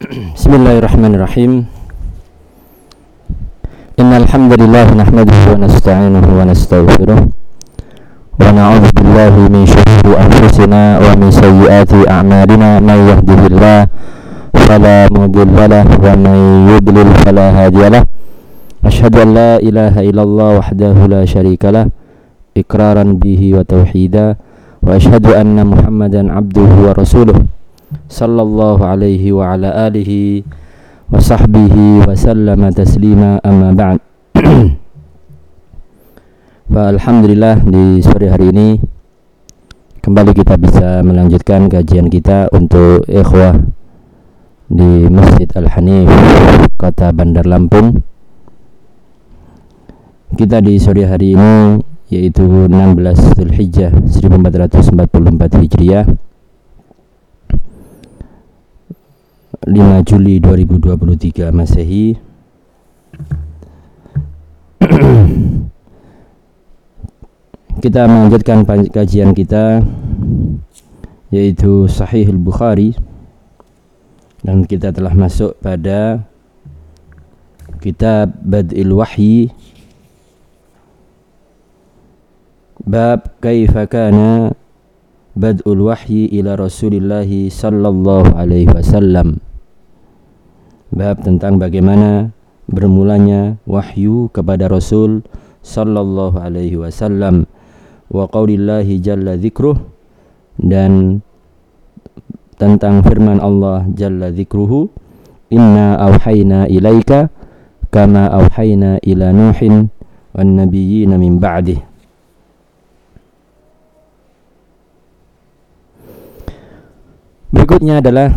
Bismillahirrahmanirrahim. Innal hamdalillah nahmaduhu wa nasta'inuhu wa nastaghfiruh wa na'udzu billahi min shururi anfusina wa min sayyiati a'malina. May yahdihillahu fala mudilla lahu wa may yudlil fala hadiya Ashhadu an la ilaha illallah wahdahu la syarika lah. Iqraran bihi wa tauhida wa ashhadu anna Muhammadan abduhu wa rasuluh sallallahu alaihi wa ala alihi wa sahbihi wa sallama taslima amma ba'd. Di sore hari ini kembali kita bisa melanjutkan kajian kita untuk ikhwah di Masjid Al-Hanif Kota Bandar Lampung. Kita di sore hari ini yaitu 16 Zulhijjah 1444 Hijriah 5 Juli 2023 Masehi. Kita melanjutkan kajian kita yaitu Sahih Al-Bukhari dan kita telah masuk pada kitab Bad'il Wahyi. Bab kaifa kana bad'ul wahyi ila Rasulillah sallallahu alaihi wasallam bab tentang bagaimana bermulanya wahyu kepada Rasul sallallahu alaihi wasallam wa qaulillahi jalla dzikruh dan tentang firman Allah jalla dzikruhu inna auhayna ilaika kama auhayna ila nuhin wan nabiyyina min ba'dih. Berikutnya adalah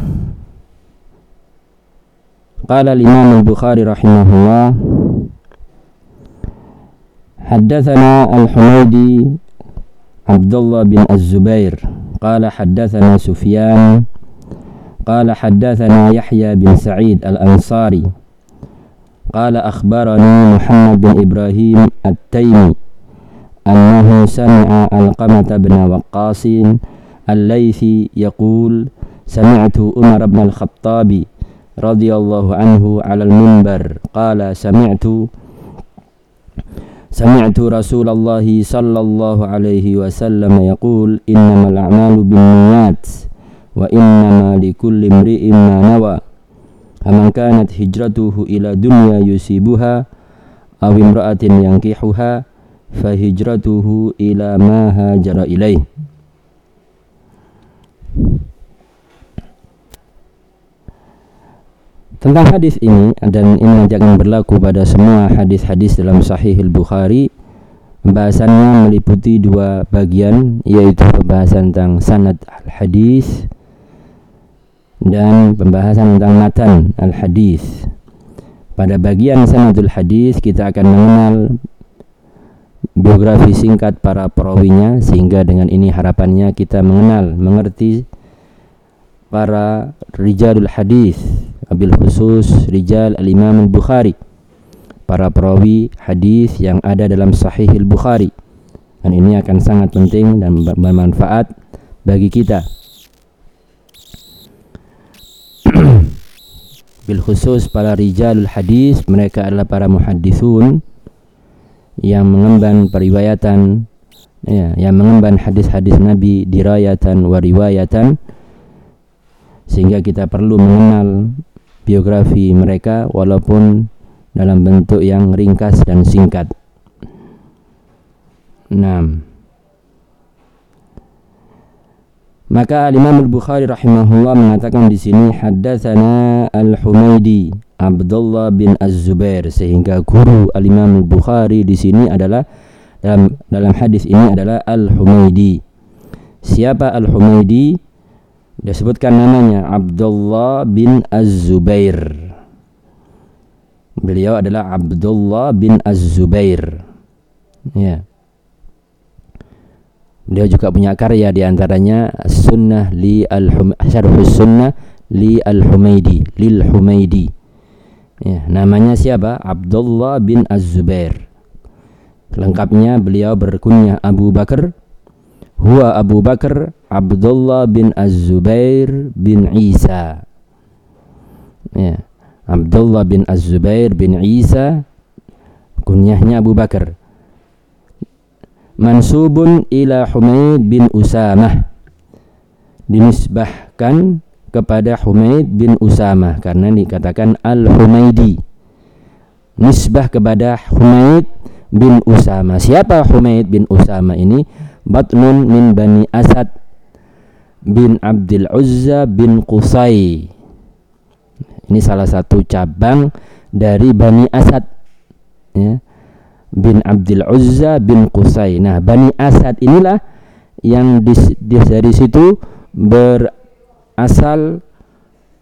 قال الإمام البخاري رحمه الله حدثنا الحميدي عبد الله بن الزبير قال حدثنا سفيان قال حدثنا يحيى بن سعيد الأنصاري قال أخبرني محمد بن إبراهيم التيمي أنه سمع القمة بن وقاص الليثي يقول سمعت عمر بن الخطاب رضي الله عنه على المنبر. قال سمعت سمعت رسول الله صلى الله عليه وسلم يقول إنما الأعمال بالنيات وإنما لكل امرئ ما نوى. فمن كانت هجرته إلى دنيا يصيبها أو امرأة ينكحها فهجرته إلى ما هاجر إليه. Tentang hadis ini dan ini akan berlaku pada semua hadis-hadis dalam Sahih Al-Bukhari. Pembahasannya meliputi dua bagian yaitu pembahasan tentang sanad al-hadis dan pembahasan tentang matan al-hadis. Pada bagian sanadul hadis kita akan mengenal biografi singkat para perawinya sehingga dengan ini harapannya kita mengenal, mengerti para rijalul hadis Abil khusus Rijal Al-Imam Al-Bukhari. Para perawi hadis yang ada dalam Sahih Al-Bukhari. Dan ini akan sangat penting dan bermanfaat bagi kita. Bil khusus para Rijal hadis Mereka adalah para muhadithun Yang mengemban periwayatan ya, Yang mengemban hadis-hadis Nabi dirayatan wa riwayatan sehingga kita perlu mengenal biografi mereka walaupun dalam bentuk yang ringkas dan singkat. 6. Maka Imam Al-Bukhari rahimahullah mengatakan di sini haddatsana Al-Humaidi Abdullah bin Az-Zubair sehingga guru Al-Imam Al-Bukhari di sini adalah dalam dalam hadis ini adalah Al-Humaidi. Siapa Al-Humaidi? Disebutkan namanya Abdullah bin Az-Zubair. Beliau adalah Abdullah bin Az-Zubair. Ya. Beliau juga punya karya di antaranya sunnah li al syarhus sunnah li al humaidi lil humaidi ya namanya siapa? Abdullah bin Az-Zubair. Lengkapnya beliau berkunyah Abu Bakar huwa Abu Bakar Abdullah bin Az-Zubair bin Isa. Abdullah bin Az-Zubair bin Isa kunyahnya Abu Bakar. Mansubun ila Humaid bin Usamah. Dinisbahkan kepada Humaid bin Usamah karena dikatakan Al-Humaidi. Nisbah kepada Humaid bin Usama. Siapa Humaid bin Usama ini? Batnun min Bani Asad bin Abdul Uzza bin Qusay. Ini salah satu cabang dari Bani Asad. Ya. Bin Abdul Uzza bin Qusay. Nah, Bani Asad inilah yang di, dari situ berasal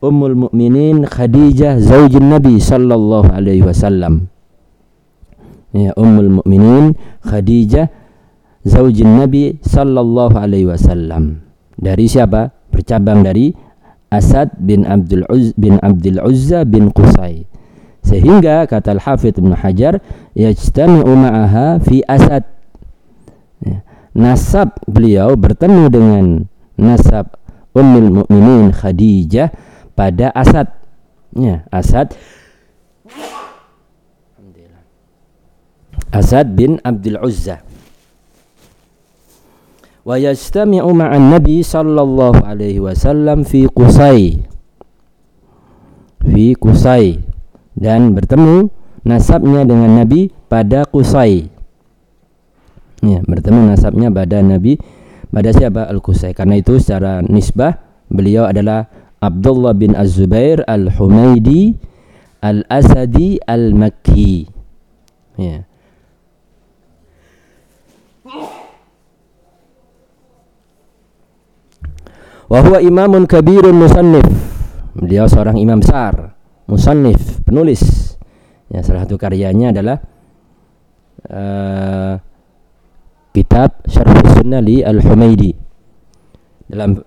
Ummul Mukminin Khadijah zaujin Nabi sallallahu alaihi wasallam ya Ummul Mukminin Khadijah zaujin Nabi sallallahu alaihi wasallam. Dari siapa? Bercabang dari Asad bin Abdul Uz bin Abdul Uzza bin Qusay. Sehingga kata Al-Hafidh Ibn Hajar yajtami'u ma'aha fi Asad. Ya. Nasab beliau bertemu dengan nasab Ummul Mukminin Khadijah pada Asad. Ya, Asad Asad bin Abdul Uzza wa yastami'u ma'an nabi sallallahu alaihi wasallam fi Qusay. Fi Qusay. Dan bertemu nasabnya dengan Nabi pada Qusay. Ya bertemu nasabnya pada Nabi pada siapa? Al-Qusay. Karena itu secara nisbah beliau adalah Abdullah bin Az-Zubair Al-Humaidi Al-Asadi Al-Makki. Ya Wahwa imamun kabirun musannif. Beliau seorang imam besar, musannif, penulis. Ya, salah satu karyanya adalah uh, kitab Syarh Sunnah li Al-Humaidi. Dalam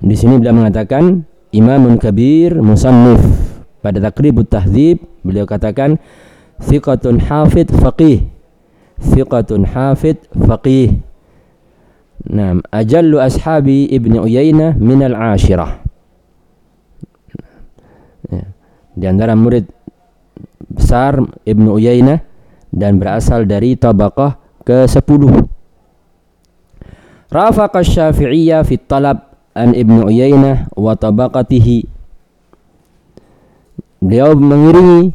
di sini beliau mengatakan imamun kabir musannif. Pada takribut tahdzib beliau katakan thiqatun hafid faqih. Thiqatun hafid faqih Naam, ajallu ashabi Ibnu Uyainah min al-ashirah. Ya. Di antara murid besar Ibnu Uyainah dan berasal dari tabaqah ke-10. Rafaqa Syafi'iyya fi talab an Ibnu Uyainah wa tabaqatihi. Beliau mengiringi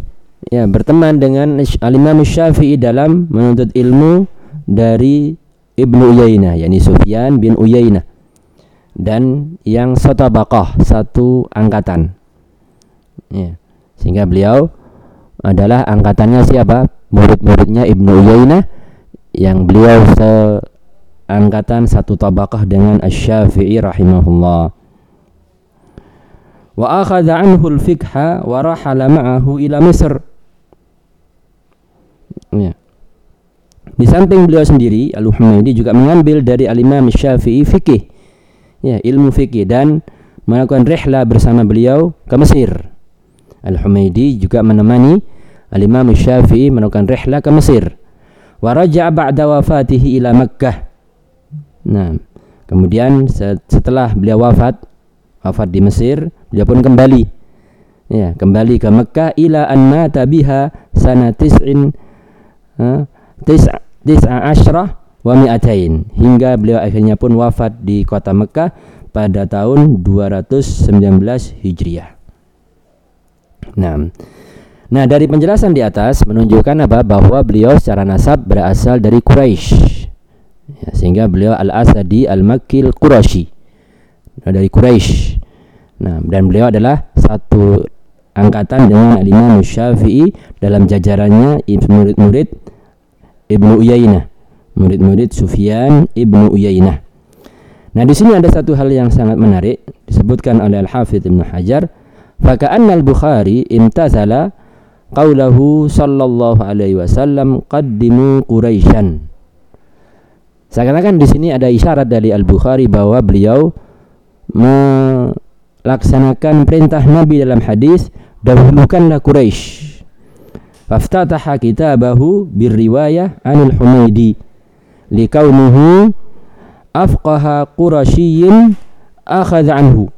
ya berteman dengan Al-Imam Syafi'i dalam menuntut ilmu dari Ibnu Uyainah yakni Sufyan bin Uyainah dan yang sotabaqah satu angkatan. Ya. sehingga beliau adalah angkatannya siapa? Murid-muridnya Ibnu Uyainah yang beliau seangkatan satu tabaqah dengan Asy-Syafi'i rahimahullah. Wa akhadha anhu al-fiqha wa rahala ma'ahu ila Misr. Ya di samping beliau sendiri Al-Humaydi juga mengambil dari Al-Imam Syafi'i fikih. Ya, ilmu fikih dan melakukan rihla bersama beliau ke Mesir. Al-Humaydi juga menemani Al-Imam Syafi'i melakukan rihla ke Mesir. Wa raja'a ba'da wafatihi ila Makkah. Nah, kemudian setelah beliau wafat wafat di Mesir, beliau pun kembali ya, kembali ke Mekah ila an mata biha sanatis'in tis'a tis'a asyrah wa mi'atain hingga beliau akhirnya pun wafat di kota Mekah pada tahun 219 Hijriah. Nah, nah dari penjelasan di atas menunjukkan apa bahwa beliau secara nasab berasal dari Quraisy. Ya, sehingga beliau Al-Asadi Al-Makkil Quraisy. Nah, dari Quraisy. Nah, dan beliau adalah satu angkatan dengan Al-Imam Syafi'i dalam jajarannya murid-murid Ibnu Uyainah, murid-murid Sufyan Ibnu Uyainah. Nah, di sini ada satu hal yang sangat menarik disebutkan oleh Al-Hafidz Ibnu Hajar, "Faka'anna al-Bukhari imtazala qaulahu sallallahu alaihi wasallam qaddimu Quraisyan." Seakan-akan di sini ada isyarat dari Al-Bukhari bahwa beliau melaksanakan perintah Nabi dalam hadis dahulukanlah Quraisy faftataha kitabahu birriwayah anil Humaidi likaunuhu afqaha qurasyiyin akhadha anhu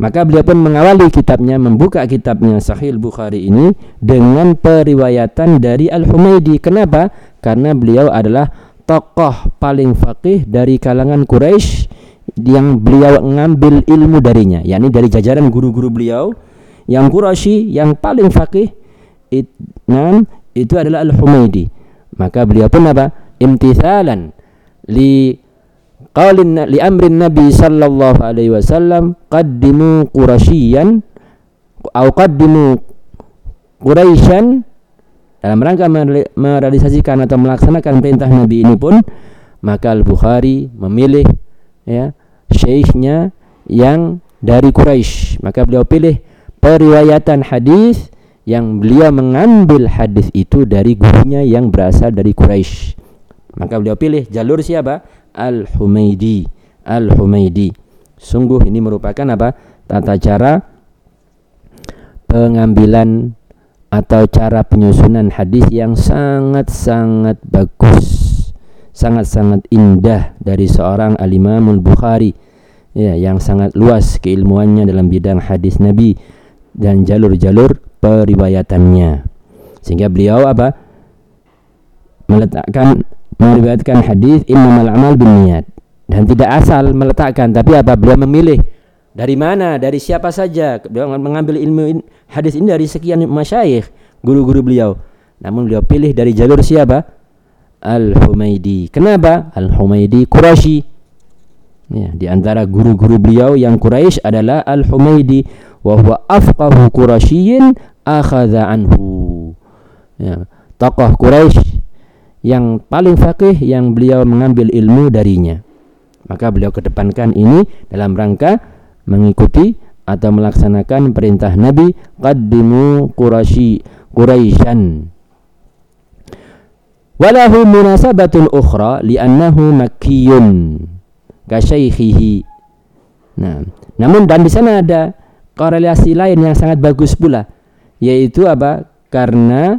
Maka beliau pun mengawali kitabnya, membuka kitabnya Sahih Bukhari ini dengan periwayatan dari Al-Humaidi. Kenapa? Karena beliau adalah tokoh paling faqih dari kalangan Quraisy yang beliau ngambil ilmu darinya, yakni dari jajaran guru-guru beliau yang Quraisy yang paling faqih it, itu adalah Al-Humaidi. Maka beliau pun apa? Imtithalan li qaulin li amrin Nabi sallallahu alaihi wasallam qaddimu Quraisyan atau qaddimu Quraisyan dalam rangka merealisasikan atau melaksanakan perintah Nabi ini pun maka Al-Bukhari memilih ya syekhnya yang dari Quraisy maka beliau pilih periwayatan hadis yang beliau mengambil hadis itu dari gurunya yang berasal dari Quraisy maka beliau pilih jalur siapa Al-Humaidi. Al-Humaidi. Sungguh ini merupakan apa? Tata cara pengambilan atau cara penyusunan hadis yang sangat-sangat bagus. Sangat-sangat indah dari seorang Al-Imamul Bukhari. Ya, yang sangat luas keilmuannya dalam bidang hadis Nabi dan jalur-jalur periwayatannya. Sehingga beliau apa? meletakkan meriwayatkan hadis innamal amal niat dan tidak asal meletakkan tapi apa? Beliau memilih dari mana dari siapa saja. Beliau mengambil ilmu hadis ini dari sekian masyayikh guru-guru beliau. Namun beliau pilih dari jalur siapa? Al-Humaidi kenapa? Al-Humaidi Quraisy. Ya di antara guru-guru beliau yang Quraisy adalah Al-Humaidi wa huwa afqahu Quraisyin akhadha anhu ya tokoh Quraisy yang paling fakih yang beliau mengambil ilmu darinya. Maka beliau kedepankan ini dalam rangka mengikuti atau melaksanakan perintah Nabi qaddimu Quraisy Quraisyan. Walahu munasabatun ukhra li'annahu makkiyun kasyaikhihi. Nah, namun dan di sana ada korelasi lain yang sangat bagus pula yaitu apa? Karena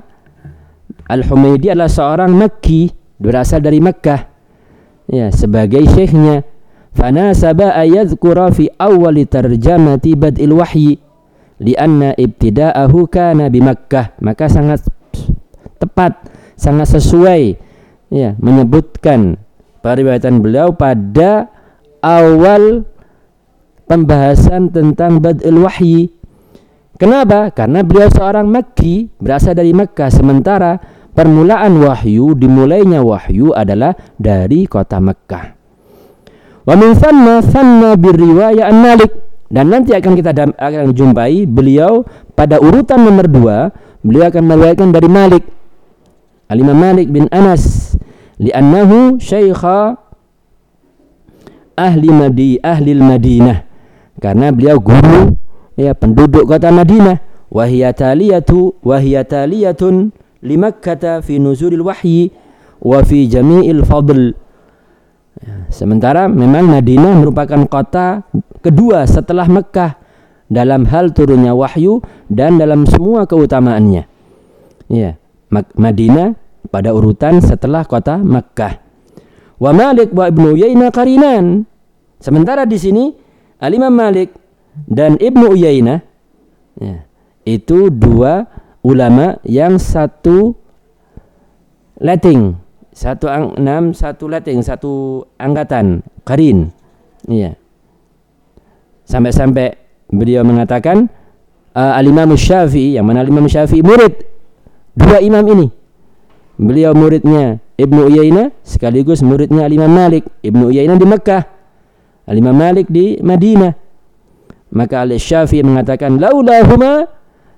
Al-Humaydi adalah seorang Makki berasal dari Makkah. Ya sebagai syekhnya. Fanasaba ayadhkura fi awal tarjamati bad'il wahyi lianna ibtida'ahu kana bi Makkah. Maka sangat tepat sangat sesuai ya menyebutkan periwayatan beliau pada awal pembahasan tentang bad'il wahyi. Kenapa? Karena beliau seorang Makki berasal dari Makkah sementara permulaan wahyu dimulainya wahyu adalah dari kota Mekkah. Wa min thamma thamma birriwayah Malik. Dan nanti akan kita akan jumpai beliau pada urutan nomor dua beliau akan meriwayatkan dari Malik. Al-Imam Malik bin Anas li'annahu syaikha ahli Madi ahli Madinah karena beliau guru ya penduduk kota Madinah. Wahiyatu wahiyatun limakkata fi nuzulil wahyi wa fi jami'il fadl. Ya, sementara memang Madinah merupakan kota kedua setelah Mekah dalam hal turunnya wahyu dan dalam semua keutamaannya. Ya Madinah pada urutan setelah kota Mekah wa Malik wa Ibnu Uyainah karinan sementara di sini Al Imam Malik dan Ibnu Uyainah ya, itu dua ulama yang satu letting satu ang, enam satu letting satu angkatan karin iya sampai-sampai beliau mengatakan uh, al-imam syafi'i yang mana al-imam syafi'i murid dua imam ini. Beliau muridnya Ibnu Uyainah sekaligus muridnya al-imam Malik Ibnu Uyainah di Mekah al-imam Malik di Madinah. Maka al-syafi'i mengatakan laulahuma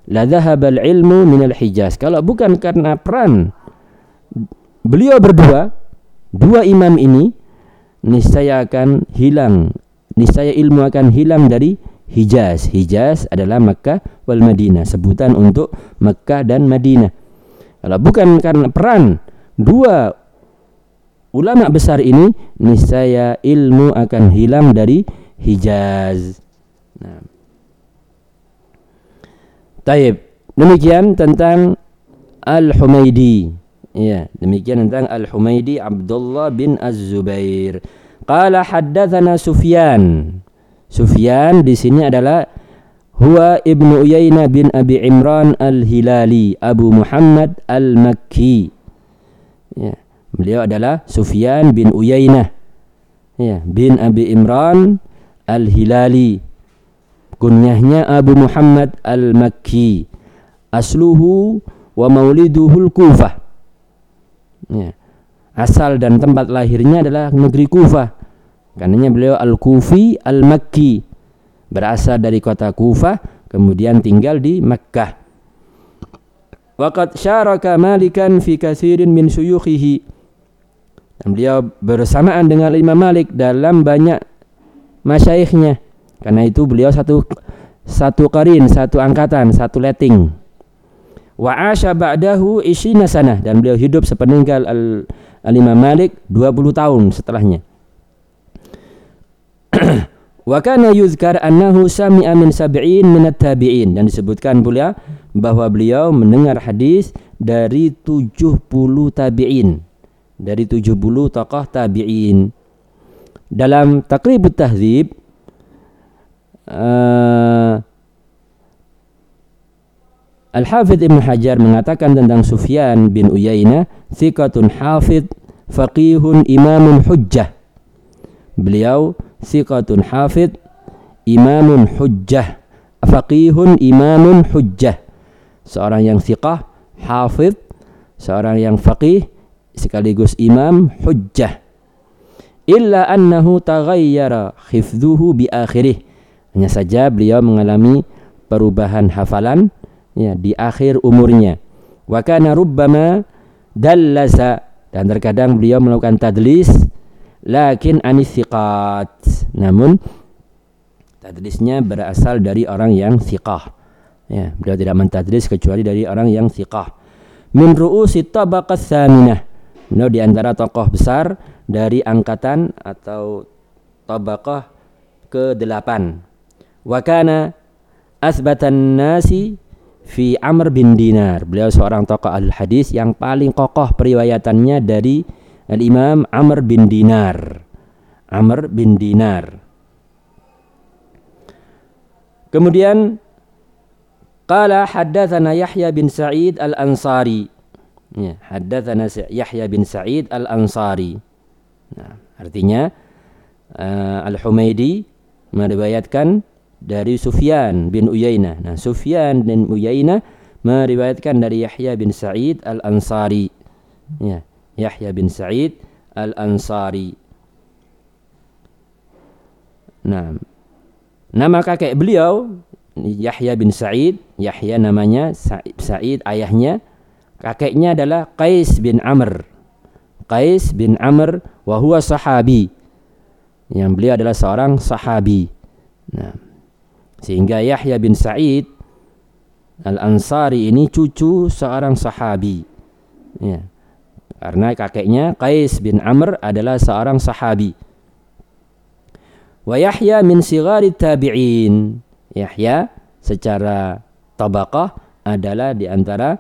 la dhahabal ilmu minal hijaz kalau bukan karena peran beliau berdua dua imam ini niscaya akan hilang niscaya ilmu akan hilang dari Hijaz. Hijaz adalah Makkah wal Madinah sebutan untuk Makkah dan Madinah. Kalau bukan karena peran dua ulama besar ini niscaya ilmu akan hilang dari Hijaz nah Taib. Demikian tentang Al-Humaidi. Ya, demikian tentang Al-Humaidi Abdullah bin Az-Zubair. Qala haddatsana Sufyan. Sufyan di sini adalah huwa Ibnu Uyainah bin Abi Imran Al-Hilali Abu Muhammad Al-Makki. Ya, beliau adalah Sufyan bin Uyainah ya, bin Abi Imran Al-Hilali. Kunyahnya Abu Muhammad Al-Makki. Asluhu wa mauliduhul Kufah. Ya. Asal dan tempat lahirnya adalah negeri Kufah Karenanya beliau Al-Kufi Al-Makki berasal dari kota Kufah kemudian tinggal di Makkah. Waqad syaraka Malikan fi katsirin min suyukhihi. Dan beliau bersamaan dengan Imam Malik dalam banyak masyaikhnya. Karena itu beliau satu satu karin, satu angkatan, satu letting. Wa asya ba'dahu isina sanah dan beliau hidup sepeninggal Al, Al Imam Malik 20 tahun setelahnya. Wa kana yuzkar annahu sami'a min sab'in min tabi'in dan disebutkan pula bahwa beliau mendengar hadis dari 70 tabi'in dari 70 tokoh tabi'in. Dalam Taqribut Tahdzib uh, Al-Hafidh Ibn Hajar mengatakan tentang Sufyan bin Uyainah thiqatun hafidh faqihun imamun hujjah. Beliau thiqatun hafid imamun hujjah faqihun imamun hujjah. Seorang yang thiqah hafid seorang yang faqih sekaligus imam hujjah. Illa annahu taghayyara khifdhuhu bi akhirih. Hanya saja beliau mengalami perubahan hafalan ya di akhir umurnya. Wa kana rubbama dallasa. Dan terkadang beliau melakukan tadlis lakin anis thiqat namun tadlisnya berasal dari orang yang thiqah. Ya beliau tidak mentadlis kecuali dari orang yang thiqah. Min ru'usi tabaqas saminah beliau di antara tokoh besar dari angkatan atau tabaqah ke-8 wa kana asbatan nasi fi Amr bin Dinar beliau seorang tokoh al hadis yang paling kokoh periwayatannya dari Al-Imam Amr bin Dinar. Amr bin Dinar. Kemudian qala haddatsana Yahya bin Sa'id Al-Ansari. Ya, haddatsana Yahya bin Sa'id Al-Ansari. Nah, artinya uh, Al-Humaidi meriwayatkan dari Sufyan bin Uyainah. Nah, Sufyan bin Uyainah meriwayatkan dari Yahya bin Sa'id Al-Ansari. Ya. Yahya bin Sa'id Al-Ansari. Nah, nama kakek beliau Yahya bin Sa'id, Yahya namanya Sa'id ayahnya, kakeknya adalah Qais bin Amr. Qais bin Amr wa huwa sahabi. Yang beliau adalah seorang sahabi. Nah, sehingga Yahya bin Sa'id Al-Ansari ini cucu seorang sahabi. Ya. Karena kakeknya Qais bin Amr adalah seorang sahabi. Wa Yahya min sigari tabi'in. Yahya secara tabaqah adalah di antara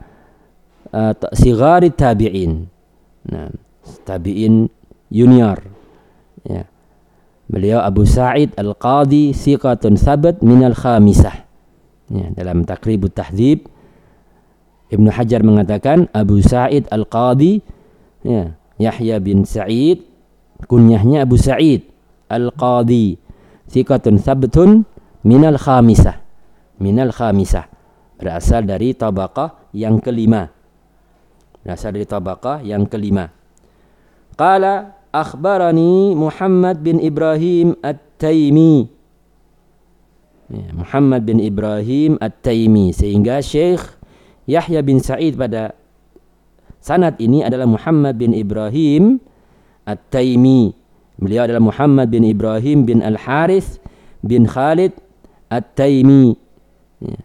uh, sigari tabi'in. Nah, tabi'in junior. Ya. Beliau Abu Sa'id Al-Qadi siqatun sabat min al-khamisah. Ya, dalam Takribut Tahdzib Ibnu Hajar mengatakan Abu Sa'id Al-Qadi ya Yahya bin Sa'id kunyahnya Abu Sa'id Al-Qadi thiqatun sabtun minal khamisah minal khamisah berasal dari tabaqah yang kelima berasal dari tabaqah yang kelima qala akhbarani Muhammad bin Ibrahim At-Taimi ya, Muhammad bin Ibrahim At-Taimi sehingga Syekh Yahya bin Sa'id pada Sanad ini adalah Muhammad bin Ibrahim At-Taimi. Beliau adalah Muhammad bin Ibrahim bin Al-Harith bin Khalid At-Taimi. Ya.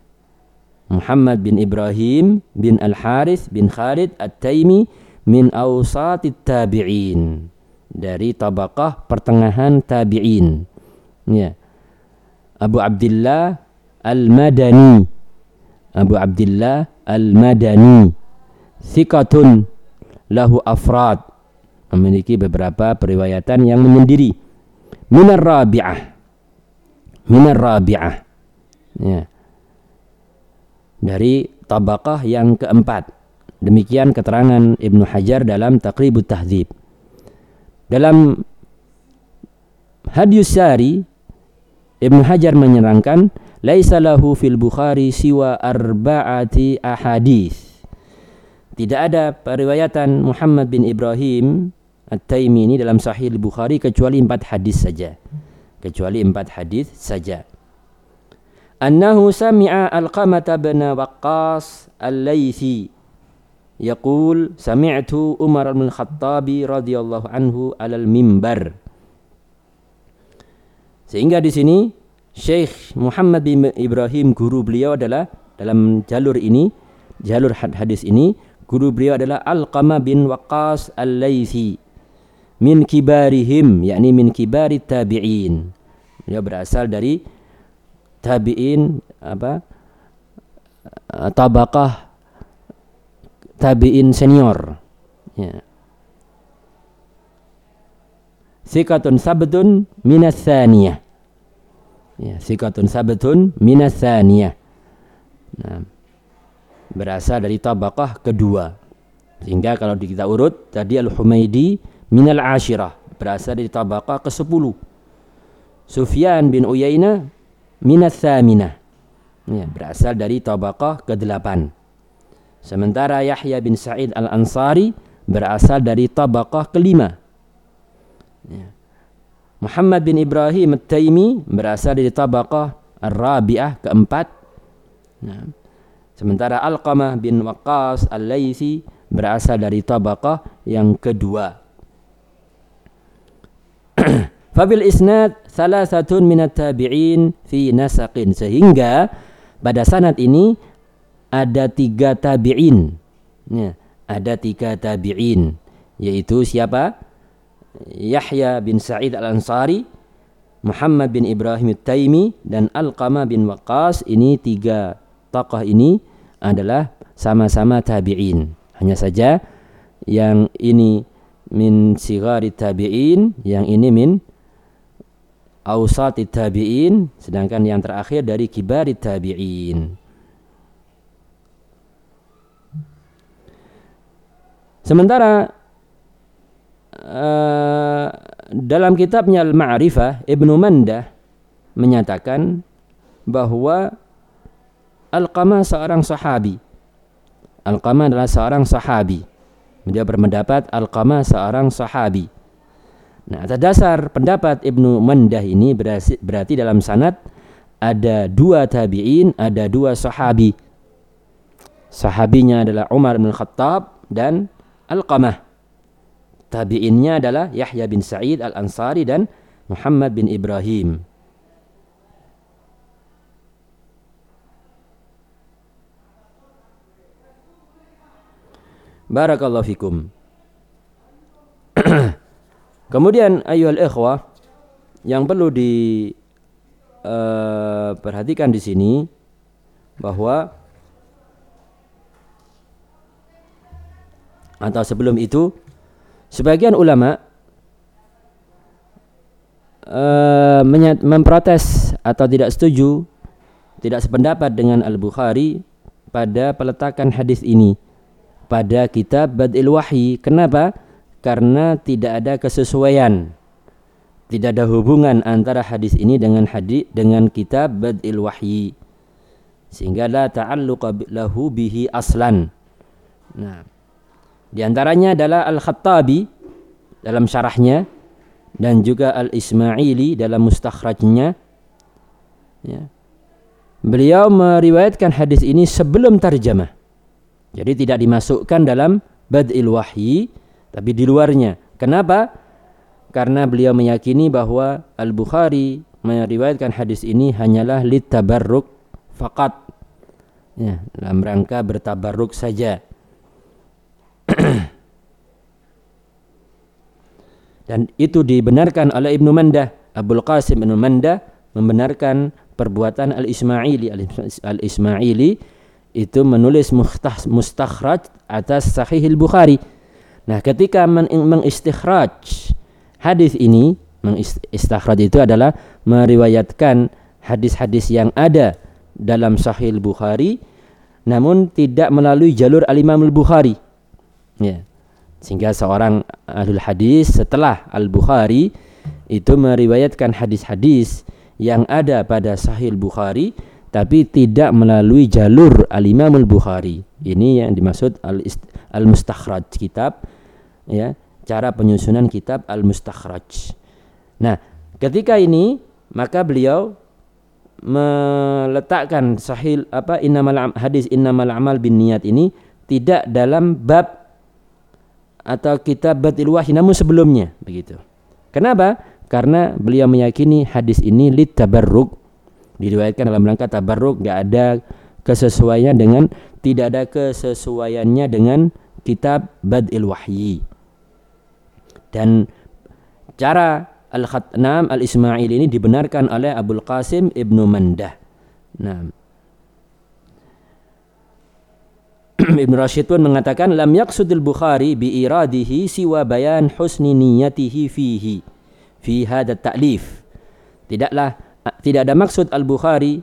Muhammad bin Ibrahim bin Al-Harith bin Khalid At-Taimi min awsatit tabi'in. Dari tabaqah pertengahan tabi'in. Ya. Abu Abdullah Al-Madani. Abu Abdullah Al-Madani Sikatun lahu afrad memiliki beberapa periwayatan yang menyendiri minar rabi'ah minar rabi'ah. Ya. Dari tabaqah yang keempat. Demikian keterangan Ibnu Hajar dalam Taqribut Tahdzib. Dalam Hadius Sari Ibnu Hajar menyerangkan laisa lahu fil Bukhari siwa arba'ati ahadits. Tidak ada periwayatan Muhammad bin Ibrahim At-Taimi ini dalam Sahih Bukhari kecuali empat hadis saja. Kecuali empat hadis saja. Annahu sami'a Al-Qamata bin Waqqas Al-Laythi yaqul sami'tu Umar bin Khattabi radhiyallahu anhu alal mimbar. Sehingga di sini Syekh Muhammad bin Ibrahim guru beliau adalah dalam jalur ini, jalur hadis ini, guru beliau adalah Al-Qama bin Waqqas Al-Laythi min kibarihim, yakni min kibari tabi'in. Beliau berasal dari tabi'in apa? tabaqah tabi'in senior. Ya. Sikatun sabtun minas thaniyah ya, sikatun sabetun minas Nah, berasal dari tabaqah kedua. Sehingga kalau kita urut tadi Al-Humaidi minal ashirah berasal dari tabaqah ke-10. Sufyan bin Uyainah minas thaminah. Ya, berasal dari tabaqah ke-8. Sementara Yahya bin Sa'id Al-Ansari berasal dari tabaqah kelima. Ya. Muhammad bin Ibrahim At-Taimi berasal dari tabaqah Ar-Rabi'ah keempat. Nah, sementara Alqamah bin Waqqas Al-Laisi berasal dari tabaqah yang kedua. Fabil isnad salah satu minat tabi'in fi nasaqin sehingga pada sanad ini ada tiga tabi'in. Ya, ada tiga tabi'in yaitu siapa? Yahya bin Sa'id Al-Ansari, Muhammad bin Ibrahim Taimi dan Al-Qama bin Waqqas ini tiga tokoh ini adalah sama-sama tabi'in. Hanya saja yang ini min sigari tabi'in, yang ini min awsati tabi'in, sedangkan yang terakhir dari kibari tabi'in. Sementara Eh, dalam kitabnya Al-Ma'rifah Ibnu Mandah menyatakan bahwa Al-Qama seorang sahabi. Al-Qama adalah seorang sahabi. Dia berpendapat Al-Qama seorang sahabi. Nah, atas dasar pendapat Ibnu Mandah ini berarti, berarti dalam sanad ada dua tabi'in, ada dua sahabi. Sahabinya adalah Umar bin Khattab dan Al-Qamah. Tabi'innya adalah Yahya bin Sa'id Al-Ansari dan Muhammad bin Ibrahim. Barakallahu fikum. Kemudian ayuhal ikhwah yang perlu diperhatikan eh, uh, di sini bahwa atau sebelum itu Sebagian ulama uh, memprotes atau tidak setuju, tidak sependapat dengan Al-Bukhari pada peletakan hadis ini pada kitab Badil Wahyi. Kenapa? Karena tidak ada kesesuaian. Tidak ada hubungan antara hadis ini dengan hadis dengan kitab Badil Wahyi. Sehingga la ta'alluqa lahu bihi aslan. Nah, di antaranya adalah Al-Khattabi dalam syarahnya dan juga Al-Ismaili dalam mustakhrajnya. Ya. Beliau meriwayatkan hadis ini sebelum tarjamah. Jadi tidak dimasukkan dalam Bad'il Wahyi tapi di luarnya. Kenapa? Karena beliau meyakini bahwa Al-Bukhari meriwayatkan hadis ini hanyalah litabarruk fakat. Ya, dalam rangka bertabarruk saja. Dan itu dibenarkan oleh Ibnu Mandah. Abdul Qasim Ibnu Mandah membenarkan perbuatan Al-Ismaili. Al-Ismaili itu menulis mustakhraj atas Sahih Al-Bukhari. Nah, ketika mengistikhraj hadis ini, mengistikhraj itu adalah meriwayatkan hadis-hadis yang ada dalam Sahih Bukhari namun tidak melalui jalur Al-Imam Al-Bukhari. Ya. Sehingga seorang ahlul hadis setelah Al-Bukhari itu meriwayatkan hadis-hadis yang ada pada Sahih Bukhari tapi tidak melalui jalur Al-Imam Al-Bukhari. Ini yang dimaksud Al-Mustakhraj kitab ya, cara penyusunan kitab Al-Mustakhraj. Nah, ketika ini maka beliau meletakkan sahih apa innamal hadis innamal amal bin niat ini tidak dalam bab atau kitab batil wahyi namun sebelumnya begitu. Kenapa? Karena beliau meyakini hadis ini lit tabarruk diriwayatkan dalam rangka tabarruk enggak ada kesesuaiannya dengan tidak ada kesesuaiannya dengan kitab badil wahyi. Dan cara Al-Khatnam Al-Ismail ini dibenarkan oleh Abdul Qasim Ibnu Mandah. Nah. Ibn Rashid pun mengatakan lam yaqsudul Bukhari bi iradihi siwa bayan husni niyatihi fihi fi hadha ta'lif. Tidaklah tidak ada maksud Al-Bukhari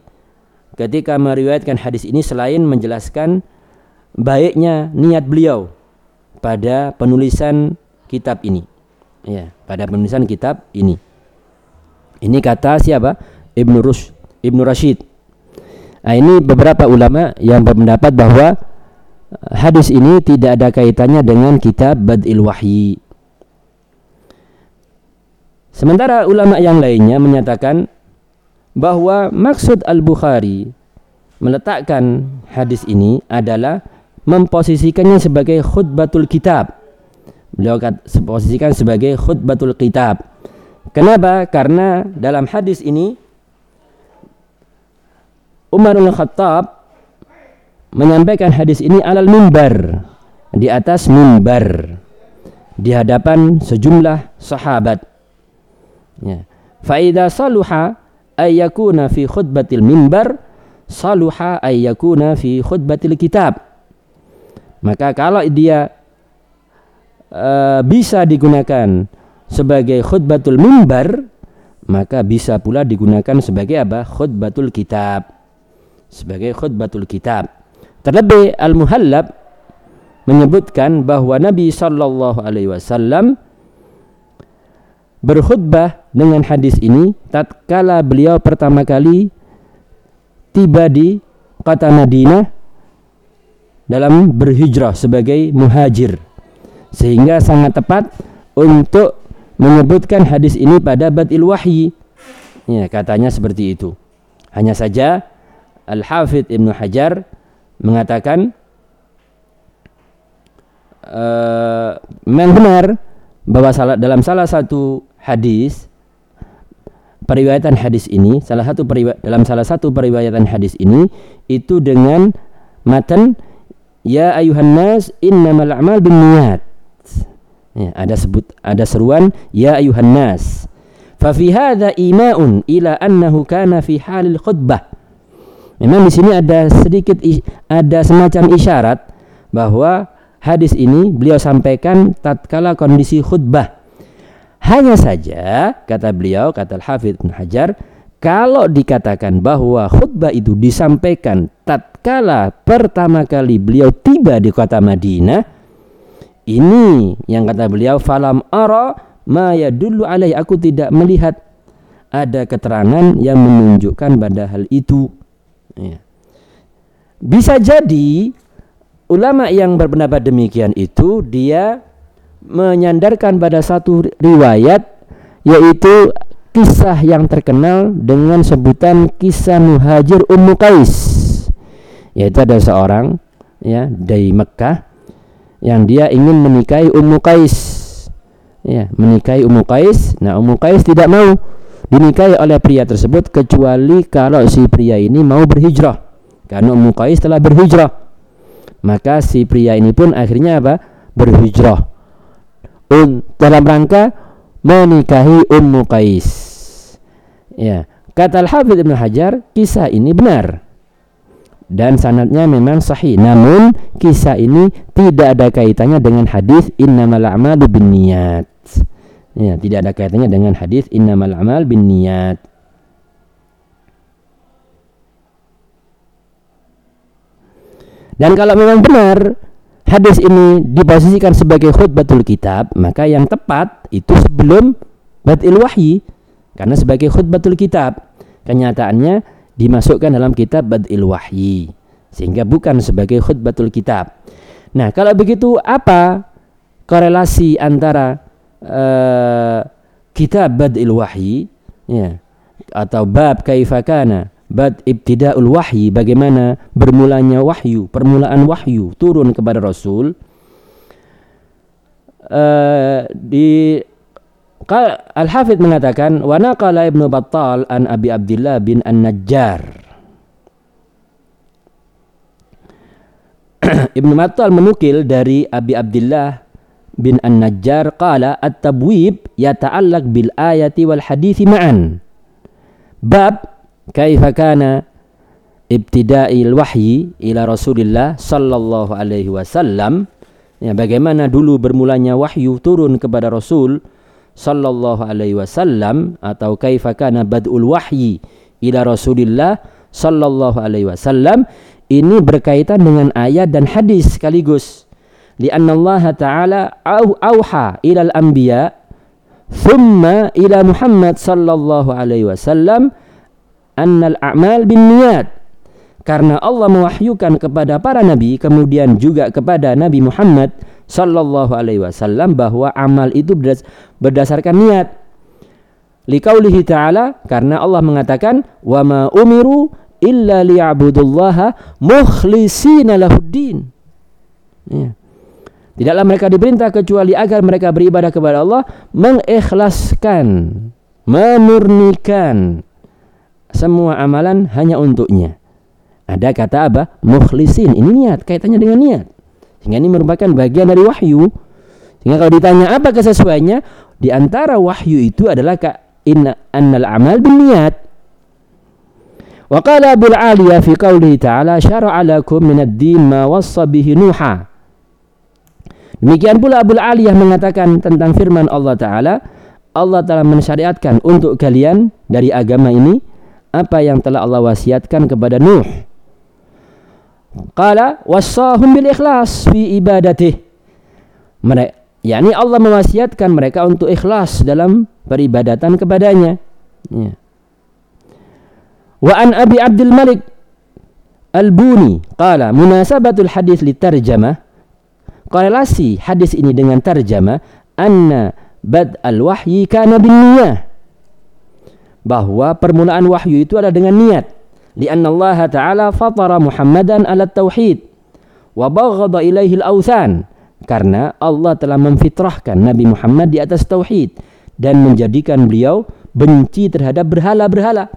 ketika meriwayatkan hadis ini selain menjelaskan baiknya niat beliau pada penulisan kitab ini ya pada penulisan kitab ini. Ini kata siapa? Ibnu Rush Ibnu Rashid. Nah ini beberapa ulama yang berpendapat bahwa hadis ini tidak ada kaitannya dengan kitab Badil Wahyi. Sementara ulama yang lainnya menyatakan bahwa maksud Al-Bukhari meletakkan hadis ini adalah memposisikannya sebagai khutbatul kitab Beliau posisikan sebagai khutbatul kitab. Kenapa? Karena dalam hadis ini Umar bin Khattab menyampaikan hadis ini alal mimbar di atas mimbar di hadapan sejumlah sahabat. Ya. Faida saluha ayyakuna fi khutbatil mimbar saluha ayyakuna fi khutbatil kitab. Maka kalau dia uh, bisa digunakan sebagai khutbatul mimbar maka bisa pula digunakan sebagai apa? Khutbatul kitab. Sebagai khutbatul kitab. Terlebih al-muhallab menyebutkan bahwa Nabi sallallahu alaihi wasallam berkhutbah dengan hadis ini tatkala beliau pertama kali tiba di kota Madinah dalam berhijrah sebagai muhajir sehingga sangat tepat untuk menyebutkan hadis ini pada batil wahyi. Ya katanya seperti itu. Hanya saja Al-Hafidh Ibnu Hajar mengatakan uh, benar bahwa salah, dalam salah satu hadis periwayatan hadis ini salah satu dalam salah satu periwayatan hadis ini itu dengan matan ya ayuhan nas innamal a'mal binniyat Ya, ada sebut ada seruan ya ayuhan nas. Fa fi hadza ima'un ila annahu kana fi halil khutbah. Memang di sini ada sedikit ada semacam isyarat bahwa hadis ini beliau sampaikan tatkala kondisi khutbah. Hanya saja kata beliau kata Al-Hafidz Ibnu Hajar kalau dikatakan bahwa khutbah itu disampaikan tatkala pertama kali beliau tiba di kota Madinah ini yang kata beliau falam ara ma yadullu alaihi aku tidak melihat ada keterangan yang menunjukkan pada hal itu. Ya. Bisa jadi ulama yang berpendapat demikian itu dia menyandarkan pada satu riwayat yaitu kisah yang terkenal dengan sebutan kisah muhajir Ummu Qais yaitu ada seorang ya dari Mekah yang dia ingin menikahi Ummu Qais. Ya, menikahi Ummu Qais. Nah, Ummu Qais tidak mau dinikahi oleh pria tersebut kecuali kalau si pria ini mau berhijrah. Karena Ummu Qais telah berhijrah. Maka si pria ini pun akhirnya apa? Berhijrah. Un, dalam rangka menikahi Ummu Qais. Ya, kata Al-Hafidz Ibnu Hajar, kisah ini benar dan sanatnya memang sahih. Namun kisah ini tidak ada kaitannya dengan hadis innamal a'malu binniyat. Ya tidak ada kaitannya dengan hadis innamal a'mal binniyat. Dan kalau memang benar hadis ini diposisikan sebagai khutbatul kitab maka yang tepat itu sebelum batil wahyi. Karena sebagai khutbatul kitab kenyataannya dimasukkan dalam kitab badil wahyi. Sehingga bukan sebagai khutbatul kitab. Nah, kalau begitu apa korelasi antara uh, kitab badil wahyi ya, atau bab kaifakana bad ibtidaul wahyi bagaimana bermulanya wahyu permulaan wahyu turun kepada rasul uh, di Al Hafidh mengatakan wa naqala Ibnu Battal an Abi Abdullah bin An-Najjar. Ibnu Battal menukil dari Abi Abdullah bin An-Najjar qala at-tabwib yata'allaq bil ayati wal hadithi ma'an. Bab kaifa kana ibtida'il wahyi ila Rasulillah sallallahu alaihi wasallam? Ya bagaimana dulu bermulanya wahyu turun kepada Rasul sallallahu alaihi wasallam atau kaifa kana badul wahyi ila Rasulillah sallallahu alaihi wasallam ini berkaitan dengan ayat dan hadis sekaligus. Lianna Allah taala auha ila al-anbiya thumma ila Muhammad sallallahu alaihi wasallam annal a'mal bin niat karena Allah mewahyukan kepada para nabi kemudian juga kepada Nabi Muhammad sallallahu alaihi wasallam bahwa amal itu berdasarkan niat liqaulihi ta'ala karena Allah mengatakan wa ma umiru illa liya'budullaha mukhlishina lahuddin ya. Tidaklah mereka diperintah kecuali agar mereka beribadah kepada Allah mengikhlaskan, memurnikan semua amalan hanya untuknya. Ada kata apa? Mukhlisin. Ini niat, kaitannya dengan niat. Sehingga ini merupakan bagian dari wahyu. Sehingga kalau ditanya apa kesesuaiannya, di antara wahyu itu adalah ka inna annal amal bin niat. Wa qala Abu Aliyah fi qawlihi ta'ala syara'a lakum min ad-din ma wassa bihi Nuha. Demikian pula Abu Aliyah mengatakan tentang firman Allah Ta'ala Allah telah mensyariatkan untuk kalian dari agama ini apa yang telah Allah wasiatkan kepada Nuh. Qala wassahum bil ikhlas fi ibadatih. Mereka yakni Allah mewasiatkan mereka untuk ikhlas dalam peribadatan kepadanya. Ya. Wa an Abi Abdul Malik Al-Buni qala munasabatul hadis li tarjamah korelasi hadis ini dengan tarjamah anna bad al-wahyi kana bin niyah bahwa permulaan wahyu itu adalah dengan niat. Lianna Allah Ta'ala fatara Muhammadan ala tauhid wa baghada ilaihi. Karena Allah telah memfitrahkan Nabi Muhammad di atas tauhid dan menjadikan beliau benci terhadap berhala-berhala.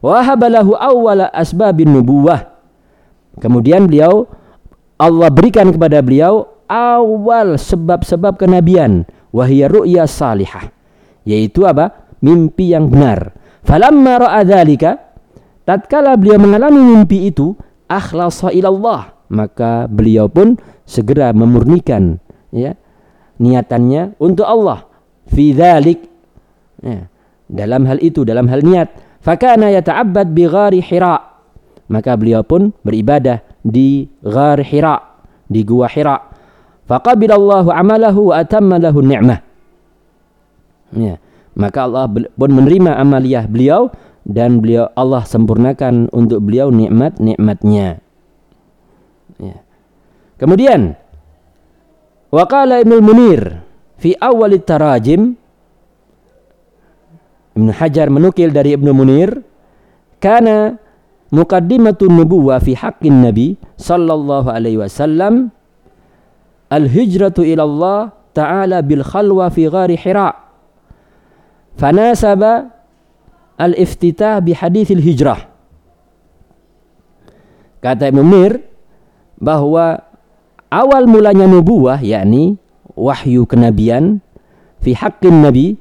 Wahabalahu awwala asbabin nubuwah. Kemudian beliau Allah berikan kepada beliau awal sebab-sebab kenabian wahiyya ru'ya salihah yaitu apa mimpi yang benar. Falamma ra'a tatkala beliau mengalami mimpi itu, akhlasa ilallah, maka beliau pun segera memurnikan ya niatannya untuk Allah. Fi dzalik ya, dalam hal itu, dalam hal niat, fakana yata'abbad bi ghari Hira. Maka beliau pun beribadah di ghar Hira, di gua Hira. Faqabilallahu amalahu wa atamma lahu ni'mah. Ya maka Allah pun menerima amaliyah beliau dan beliau Allah sempurnakan untuk beliau nikmat-nikmatnya. Ya. Kemudian waqala Ibnu Munir fi awal tarajim Ibnu Hajar menukil dari Ibnu Munir karena muqaddimatun nubuwah fi haqqin nabi sallallahu alaihi wasallam al hijratu ila Allah ta'ala bil khalwa fi ghari hira' fanasaba al-iftitah bi hadithil hijrah. Kata Ibn Mir bahwa awal mulanya nubuah yakni wahyu kenabian fi haqqin nabi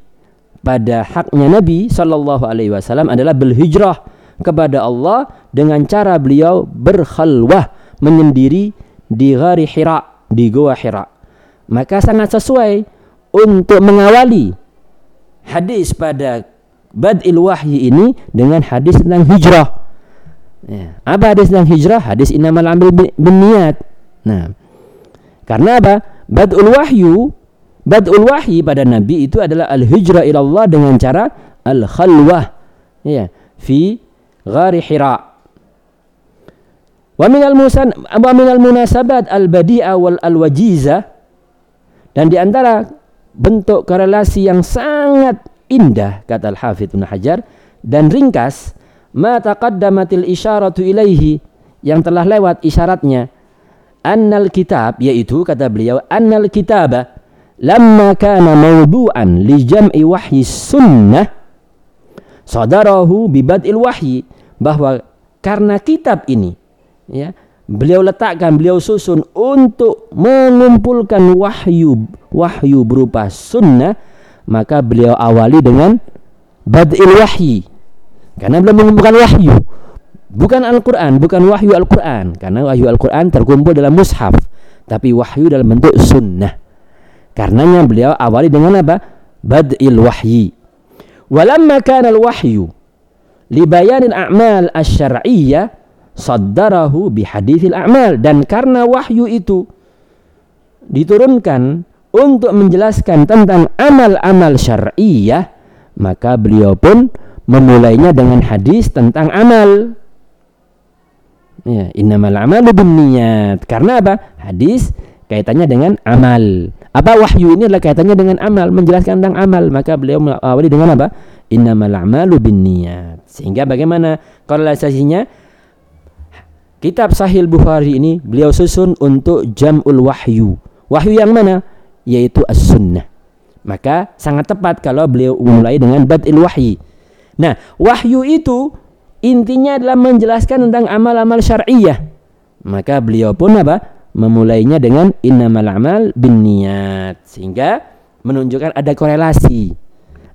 pada haknya Nabi sallallahu alaihi wasallam adalah berhijrah kepada Allah dengan cara beliau berkhalwah menyendiri di ghari Hira di gua Hira. Maka sangat sesuai untuk mengawali hadis pada badil wahyi ini dengan hadis tentang hijrah. Ya. Apa hadis tentang hijrah? Hadis innamal amil bin niat. Nah, karena apa? Badul wahyu, badul wahyi pada Nabi itu adalah al-hijrah ila Allah dengan cara al-khalwah. Ya, fi ghari Hira. Wa musan wa minal munasabat al-badi'a wal al-wajiza dan di antara bentuk korelasi yang sangat indah kata Al-Hafidz Ibnu Hajar. Dan ringkas ma taqaddamatil isyaratu ilaihi yang telah lewat isyaratnya. Annal kitab yaitu kata beliau annal kitaba lamma kana mawdu'an li jam'i wahyi sunnah sadarahu bibad'il wahyi bahwa karena kitab ini ya beliau letakkan beliau susun untuk mengumpulkan wahyu wahyu berupa sunnah maka beliau awali dengan bad'il wahyi karena belum mengumpulkan wahyu. Bukan Al-Quran, bukan wahyu Al-Quran. Karena wahyu Al-Quran terkumpul dalam mushaf. Tapi wahyu dalam bentuk sunnah. Karenanya beliau awali dengan apa? Bad'il wahyi. Walamma kana al-wahyu libayanil a'mal asy-syar'iyyah saddarahu bihadithil a'mal dan karena wahyu itu diturunkan untuk menjelaskan tentang amal-amal syar'iyyah maka beliau pun memulainya dengan hadis tentang amal. Ya, innamal amalu binniyat. Karena apa? Hadis kaitannya dengan amal. Apa wahyu ini adalah kaitannya dengan amal, menjelaskan tentang amal. Maka beliau awali dengan apa? Innamal amalu binniyat. Sehingga bagaimana korelasinya? Kitab Sahih Bukhari ini beliau susun untuk jam'ul wahyu. Wahyu yang mana? Yaitu as-sunnah. Maka sangat tepat kalau beliau mulai dengan bad'il wahyi Nah, wahyu itu intinya adalah menjelaskan tentang amal-amal syariah. Maka beliau pun apa? Memulainya dengan innamal amal bin niat. Sehingga menunjukkan ada korelasi.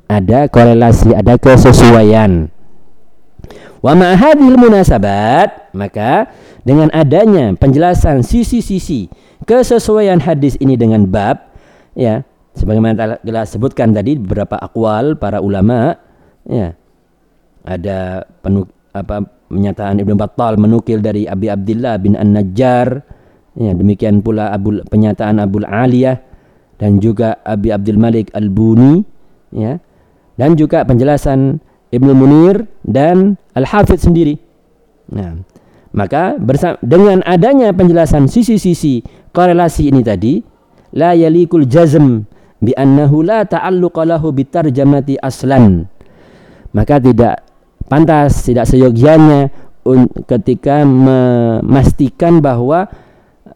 Ada korelasi, ada kesesuaian. Wa ma'hadil munasabat, maka dengan adanya penjelasan sisi-sisi kesesuaian hadis ini dengan bab ya sebagaimana telah sebutkan tadi beberapa akwal para ulama ya. Ada penuk, apa pernyataan Ibnu Battal menukil dari Abi Abdullah bin An-Najjar ya demikian pula Abu pernyataan Abu Aliyah dan juga Abi Abdul Malik Al-Buni ya. Dan juga penjelasan Ibnu Munir dan Al-Hafidz sendiri. Nah maka bersama, dengan adanya penjelasan sisi-sisi korelasi ini tadi la yalikul jazm bi annahu la ta'alluqa lahu bitarjamati aslan maka tidak pantas tidak seyogianya ketika memastikan bahwa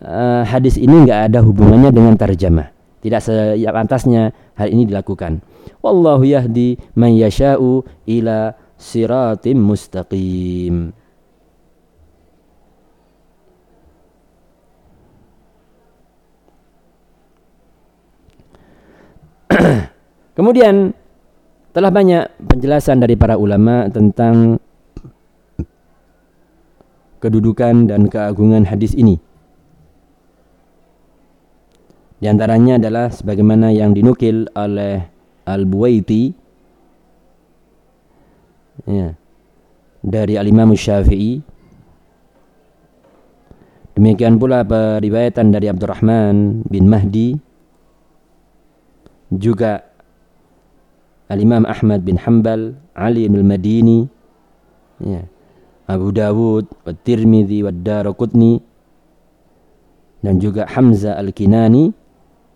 uh, hadis ini enggak ada hubungannya dengan terjemah. Tidak sepantasnya hal ini dilakukan. Wallahu yahdi man yasha'u ila siratim mustaqim. Kemudian telah banyak penjelasan dari para ulama tentang kedudukan dan keagungan hadis ini. Di antaranya adalah sebagaimana yang dinukil oleh Al-Buwaiti ya, dari Al-Imam Syafi'i. Demikian pula periwayatan dari Abdurrahman bin Mahdi juga Al-Imam Ahmad bin Hanbal, Ali bin Madini, ya, Abu Dawud, Tirmidzi, Daraqutni dan juga Hamzah Al-Kinani.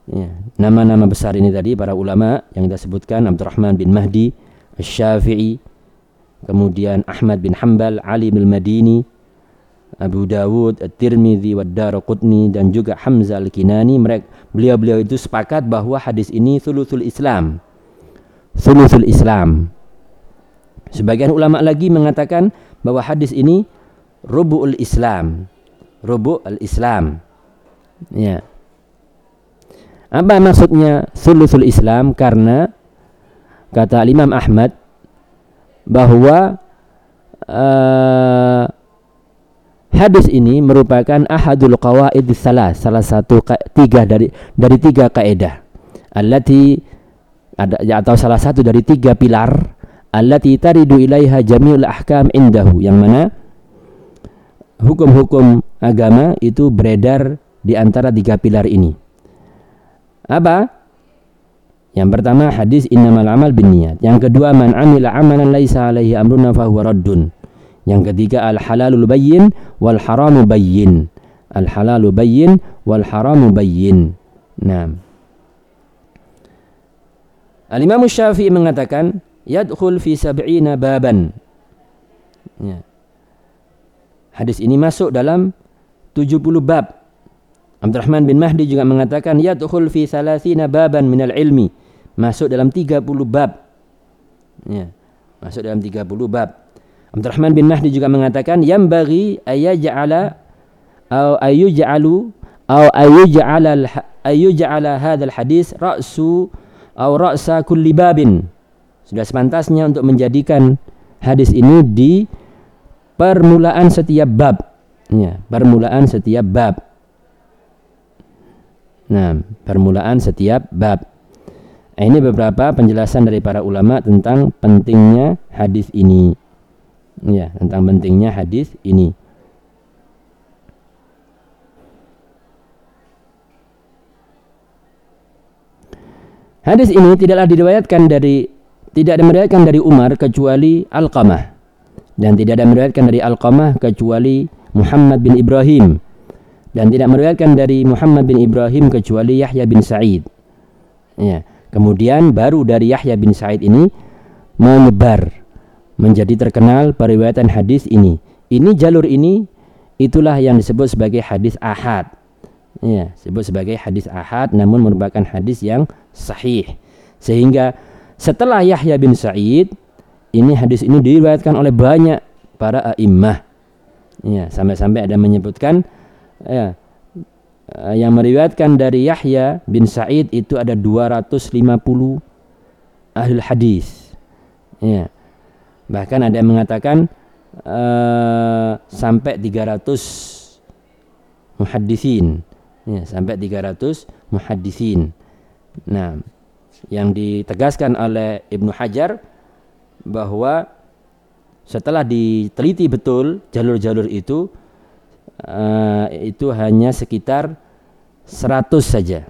Ya, nama-nama besar ini tadi para ulama yang kita sebutkan Abdurrahman bin Mahdi, Asy-Syafi'i, kemudian Ahmad bin Hanbal, Ali bin Madini, Abu Dawud, At-Tirmidzi, Daraqutni dan juga Hamzah Al-Kinani mereka beliau-beliau itu sepakat bahwa hadis ini sulusul Islam thuluthul Islam. Sebagian ulama lagi mengatakan bahwa hadis ini rubu'ul Islam. Rubu'ul Islam. Ya. Apa maksudnya thuluthul Islam? Karena kata Imam Ahmad bahwa uh, hadis ini merupakan ahadul qawaid salah salah satu tiga dari dari tiga kaidah allati ada ya, atau salah satu dari tiga pilar allati taridu ilaiha jami'ul ahkam indahu yang mana hukum-hukum agama itu beredar di antara tiga pilar ini. Apa? Yang pertama hadis innamal amal bin niat. Yang kedua man amila amalan laisa alaihi amruna fahuwa raddun. Yang ketiga al halalul bayyin wal haramu bayyin. Al halalu bayyin wal haramu bayyin. Nah. Al-Imam Syafi'i mengatakan yadkhul fi sab'ina baban. Ya. Hadis ini masuk dalam 70 bab. Abdurrahman bin Mahdi juga mengatakan yadkhul fi salasina baban minal ilmi. Masuk dalam 30 bab. Ya. Masuk dalam 30 bab. Abdurrahman bin Mahdi juga mengatakan yang bagi ayaj'ala atau ayuj'alu atau ayuj'ala ayuj'ala hadzal hadis ra'su atau ra'sa kulli babin. Sudah sepantasnya untuk menjadikan hadis ini di permulaan setiap bab. Ya, permulaan setiap bab. Nah, permulaan setiap bab. Nah, ini beberapa penjelasan dari para ulama tentang pentingnya hadis ini. Ya, tentang pentingnya hadis ini. Hadis ini tidaklah diriwayatkan dari tidak diriwayatkan dari Umar kecuali Al-Qamah dan tidak ada meriwayatkan dari Al-Qamah kecuali Muhammad bin Ibrahim dan tidak meriwayatkan dari Muhammad bin Ibrahim kecuali Yahya bin Sa'id. Ya. Kemudian baru dari Yahya bin Sa'id ini menyebar menjadi terkenal periwayatan hadis ini. Ini jalur ini itulah yang disebut sebagai hadis ahad. Ya, disebut sebagai hadis ahad namun merupakan hadis yang sahih. Sehingga setelah Yahya bin Sa'id ini hadis ini diriwayatkan oleh banyak para a'immah. Ya, sampai-sampai ada menyebutkan ya yang meriwayatkan dari Yahya bin Sa'id itu ada 250 ahli hadis. Ya. Bahkan ada yang mengatakan uh, sampai 300 muhaddisin. Ya, sampai 300 muhaddisin. Nah, yang ditegaskan oleh Ibnu Hajar bahwa setelah diteliti betul jalur-jalur itu uh, itu hanya sekitar 100 saja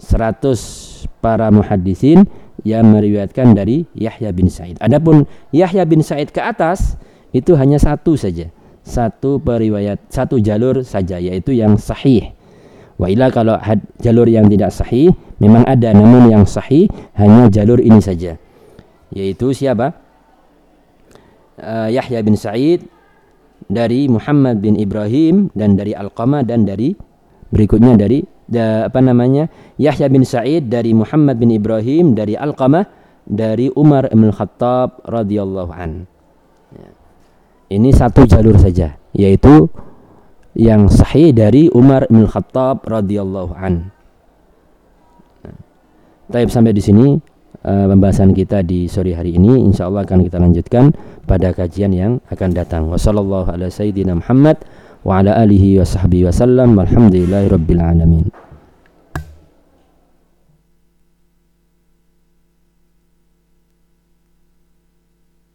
100 para muhaddisin yang meriwayatkan dari Yahya bin Said. Adapun Yahya bin Said ke atas itu hanya satu saja, satu periwayat, satu jalur saja yaitu yang sahih. Wa ila kalau jalur yang tidak sahih memang ada namun yang sahih hanya jalur ini saja. Yaitu siapa? Uh, Yahya bin Sa'id dari Muhammad bin Ibrahim dan dari Alqamah dan dari berikutnya dari da, apa namanya Yahya bin Sa'id dari Muhammad bin Ibrahim dari Alqamah dari Umar bin Khattab radhiyallahu an. Ya. Ini satu jalur saja yaitu yang sahih dari Umar bin Khattab radhiyallahu an. Taib sampai di sini uh, pembahasan kita di sore hari ini insyaallah akan kita lanjutkan pada kajian yang akan datang. Wassallallahu ala sayyidina Muhammad wa ala alihi wa wasallam. Walhamdulillahirabbil alamin.